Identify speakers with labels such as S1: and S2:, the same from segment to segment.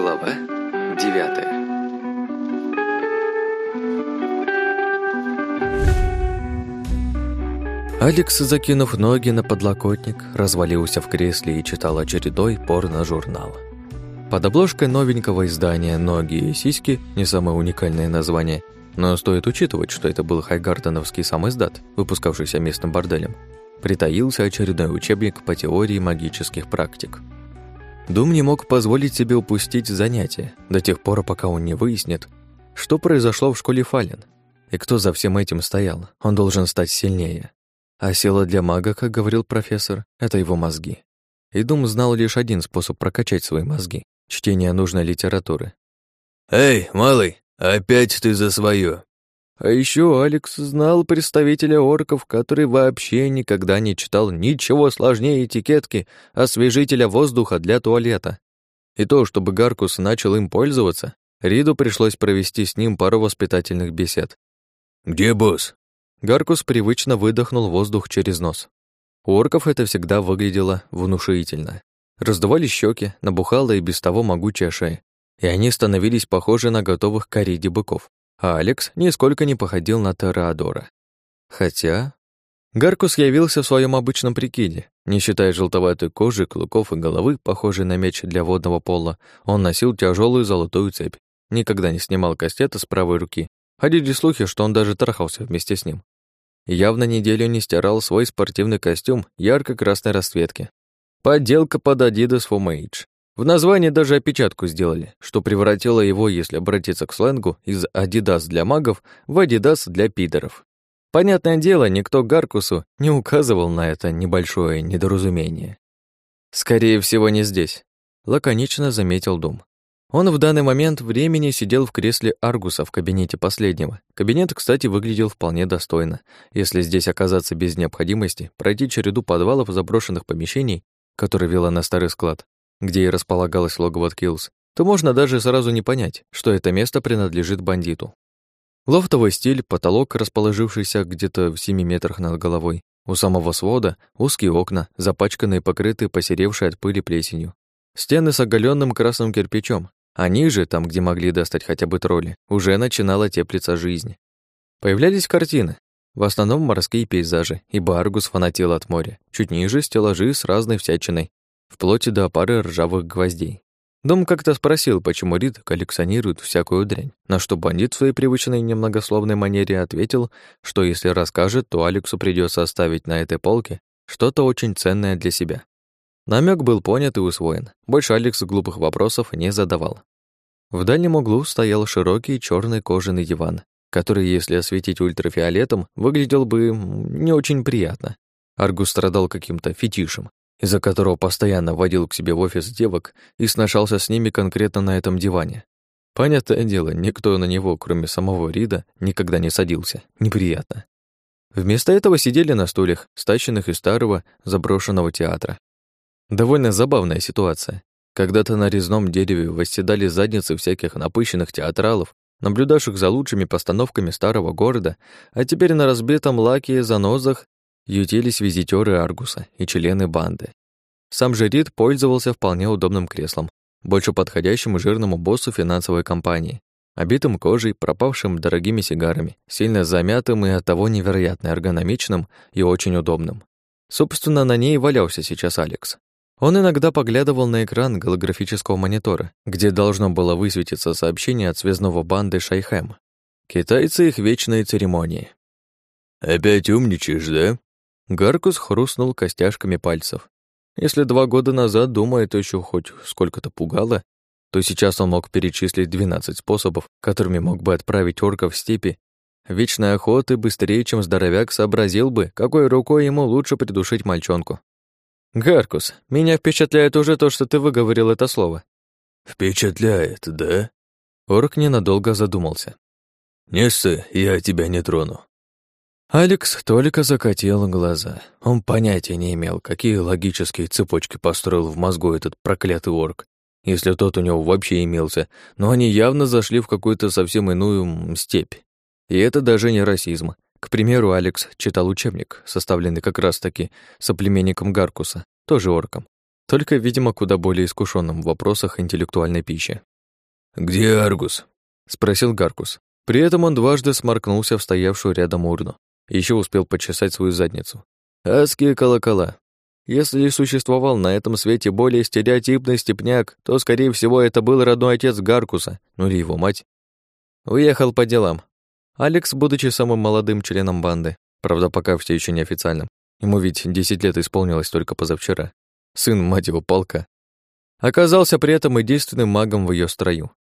S1: Глава девятая Алекс, закинув ноги на подлокотник, развалился в кресле и читал очередной порно-журнал. Под обложкой новенького издания «Ноги и сиськи» не самое уникальное название, но стоит учитывать, что это был хайгартеновский сам издат, выпускавшийся местным борделем, притаился очередной учебник по теории магических практик. Дум не мог позволить себе упустить занятия до тех пор, пока он не выяснит, что произошло в школе Фален и кто за всем этим стоял. Он должен стать сильнее. А сила для мага, как говорил профессор, это его мозги. И Дум знал лишь один способ прокачать свои мозги — чтение нужной литературы.
S2: «Эй, малый, опять ты за свое.
S1: А еще Алекс знал представителя орков, который вообще никогда не читал ничего сложнее этикетки освежителя воздуха для туалета. И то, чтобы Гаркус начал им пользоваться, Риду пришлось провести с ним пару воспитательных бесед.
S2: «Где босс?»
S1: Гаркус привычно выдохнул воздух через нос. У орков это всегда выглядело внушительно. Раздували щеки, набухала и без того могучая шея, и они становились похожи на готовых к быков. А Алекс нисколько не походил на Тераадора. Хотя... Гаркус явился в своем обычном прикиде. Не считая желтоватой кожи, клыков и головы, похожей на меч для водного пола, он носил тяжелую золотую цепь. Никогда не снимал кастета с правой руки. Ходили слухи, что он даже трахался вместе с ним явно неделю не стирал свой спортивный костюм ярко-красной расцветки. Подделка под Adidas for Mage. В названии даже опечатку сделали, что превратило его, если обратиться к сленгу, из Adidas для магов в Adidas для пидоров. Понятное дело, никто Гаркусу не указывал на это небольшое недоразумение. «Скорее всего, не здесь», — лаконично заметил Дум. Он в данный момент времени сидел в кресле Аргуса в кабинете последнего. Кабинет, кстати, выглядел вполне достойно. Если здесь оказаться без необходимости, пройти череду подвалов заброшенных помещений, которые вела на старый склад, где и располагалось логово Киллс, то можно даже сразу не понять, что это место принадлежит бандиту. Лофтовый стиль, потолок, расположившийся где-то в семи метрах над головой, у самого свода узкие окна, запачканные, покрытые посеревшей от пыли плесенью. Стены с оголенным красным кирпичом, а ниже, там, где могли достать хотя бы тролли, уже начинала теплиться жизнь. Появлялись картины, в основном морские пейзажи, ибо Аргус фанател от моря. Чуть ниже стеллажи с разной всячиной, вплоть до пары ржавых гвоздей. Дом как-то спросил, почему Рид коллекционирует всякую дрянь, на что бандит в своей привычной немногословной манере ответил, что если расскажет, то Алексу придется оставить на этой полке что-то очень ценное для себя. Намек был понят и усвоен. Больше Алекс глупых вопросов не задавал. В дальнем углу стоял широкий черный кожаный диван, который, если осветить ультрафиолетом, выглядел бы не очень приятно. Аргус страдал каким-то фетишем, из-за которого постоянно водил к себе в офис девок и сношался с ними конкретно на этом диване. Понятное дело, никто на него, кроме самого Рида, никогда не садился. Неприятно. Вместо этого сидели на стульях, стащенных из старого заброшенного театра. Довольно забавная ситуация. Когда-то на резном дереве восседали задницы всяких напыщенных театралов, наблюдавших за лучшими постановками старого города, а теперь на разбитом лаке и занозах ютились визитёры Аргуса и члены банды. Сам же Рид пользовался вполне удобным креслом, больше подходящим жирному боссу финансовой компании, обитым кожей, пропавшим дорогими сигарами, сильно замятым и оттого невероятно эргономичным и очень удобным. Собственно, на ней валялся сейчас Алекс. Он иногда поглядывал на экран голографического монитора, где должно было высветиться сообщение от связного банды Шайхэм. Китайцы их вечные церемонии.
S2: «Опять умничаешь, да?»
S1: Гаркус хрустнул костяшками пальцев. Если два года назад Дума это еще хоть сколько-то пугало, то сейчас он мог перечислить 12 способов, которыми мог бы отправить орков в степи. Вечной охоты быстрее, чем здоровяк сообразил бы, какой рукой ему лучше придушить мальчонку. «Гаркус, меня впечатляет уже то, что ты выговорил это слово».
S2: «Впечатляет, да?»
S1: Орк ненадолго задумался.
S2: «Не ссы, я тебя не трону».
S1: Алекс только закатил глаза. Он понятия не имел, какие логические цепочки построил в мозгу этот проклятый орк, если тот у него вообще имелся, но они явно зашли в какую-то совсем иную степь. И это даже не расизм. К примеру, Алекс читал учебник, составленный как раз-таки соплеменником Гаркуса, тоже орком. только, видимо, куда более искушенным в вопросах интеллектуальной пищи.
S2: «Где Аргус?»
S1: — спросил Гаркус. При этом он дважды сморкнулся в стоявшую рядом урну. Еще успел почесать свою задницу. Адские колокола. Если существовал на этом свете более стереотипный степняк, то, скорее всего, это был родной отец Гаркуса, ну или его мать. Уехал по делам. Алекс, будучи самым молодым членом банды, правда, пока все еще неофициальным, ему ведь 10 лет исполнилось только позавчера, сын, мать его, полка, оказался при этом единственным магом в ее строю.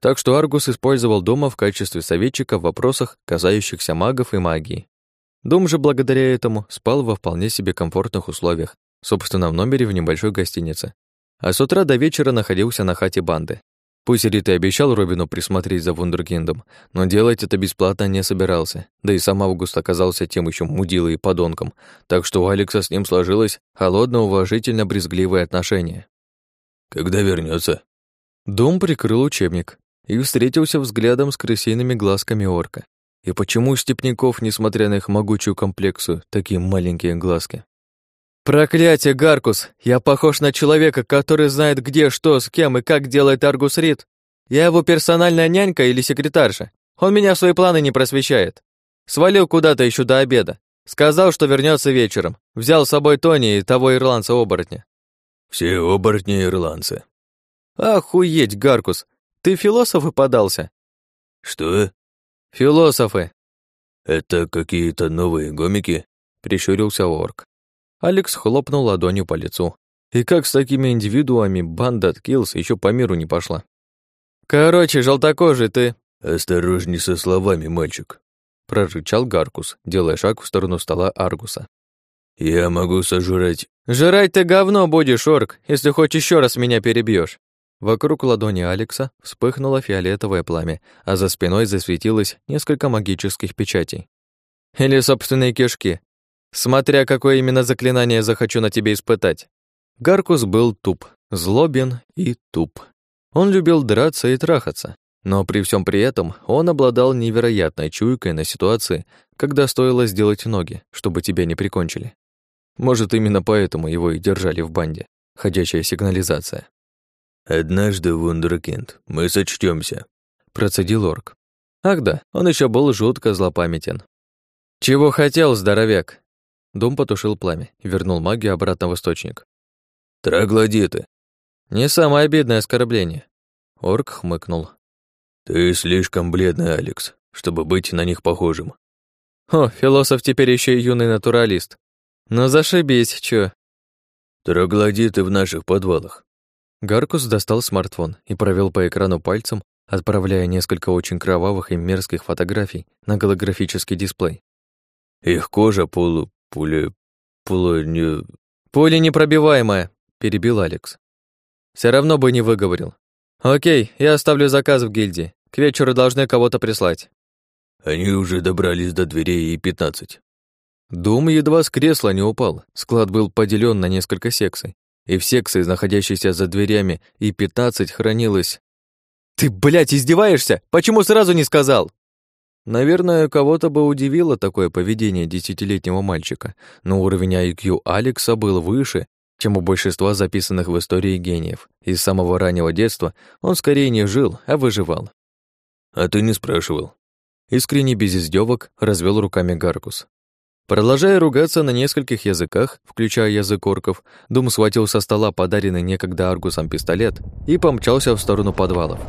S1: Так что Аргус использовал дома в качестве советчика в вопросах, касающихся магов и магии. Дом же благодаря этому спал во вполне себе комфортных условиях, собственно, в номере в небольшой гостинице. А с утра до вечера находился на хате банды. Пусть Рит и обещал Робину присмотреть за вундеркиндом, но делать это бесплатно не собирался, да и сам Август оказался тем еще мудилой и подонком, так что у Алекса с ним сложилось холодно-уважительно-брезгливое отношение.
S2: «Когда вернется?
S1: Дом прикрыл учебник и встретился взглядом с крысиными глазками орка. И почему у степняков, несмотря на их могучую комплексу, такие маленькие глазки? «Проклятие, Гаркус! Я похож на человека, который знает, где, что, с кем и как делает Аргус Рид. Я его персональная нянька или секретарша. Он меня в свои планы не просвещает. Свалил куда-то еще до обеда. Сказал, что вернется вечером. Взял с собой Тони и того ирландца-оборотня».
S2: «Все оборотни ирландцы».
S1: «Охуеть, Гаркус! Ты философ и подался?»
S2: «Что?»
S1: «Философы».
S2: «Это какие-то новые гомики?» — прищурился орк.
S1: Алекс хлопнул ладонью по лицу. И как с такими индивидуами банда Киллс еще по миру не пошла. «Короче, желтокожий ты...»
S2: «Осторожней со словами, мальчик», —
S1: прорычал Гаркус, делая шаг в сторону стола Аргуса.
S2: «Я могу сожрать...»
S1: «Жрать ты говно будешь, орк, если хоть еще раз меня перебьешь. Вокруг ладони Алекса вспыхнуло фиолетовое пламя, а за спиной засветилось несколько магических печатей. Или собственные кишки, смотря какое именно заклинание захочу на тебе испытать. Гаркус был туп, злобен и туп. Он любил драться и трахаться, но при всем при этом он обладал невероятной чуйкой на ситуации, когда стоило сделать ноги, чтобы тебя не прикончили. Может, именно поэтому его и держали в банде. Ходячая сигнализация.
S2: «Однажды, вундеркинд, мы сочтёмся», —
S1: процедил орк. Ах да, он еще был жутко злопамятен. «Чего хотел, здоровяк?» Дом потушил пламя и вернул магию обратно в источник.
S2: «Троглодиты».
S1: «Не самое обидное оскорбление». Орк хмыкнул.
S2: «Ты слишком бледный, Алекс, чтобы быть на них похожим».
S1: «О, философ теперь еще и юный натуралист. Ну зашибись, чё?»
S2: «Троглодиты в наших подвалах».
S1: Гаркус достал смартфон и провел по экрану пальцем, отправляя несколько очень кровавых и мерзких фотографий на голографический дисплей.
S2: Их кожа полу Пуля... Пуля не...
S1: Пуля непробиваемая, перебил Алекс. Все равно бы не выговорил. Окей, я оставлю заказ в гильдии. К вечеру должны кого-то прислать.
S2: Они уже добрались до дверей и пятнадцать.
S1: Дом едва с кресла не упал. Склад был поделен на несколько секций. И в секции, находящейся за дверями, и пятнадцать хранилось... «Ты, блядь, издеваешься? Почему сразу не сказал?» Наверное, кого-то бы удивило такое поведение десятилетнего мальчика, но уровень IQ Алекса был выше, чем у большинства записанных в истории гениев, и с самого раннего детства он скорее не жил, а выживал.
S2: «А ты не спрашивал?»
S1: Искренне без издевок развел руками Гаркус. Продолжая ругаться на нескольких языках, включая язык орков, Дум схватил со стола подаренный некогда Аргусом пистолет и помчался в сторону подвалов.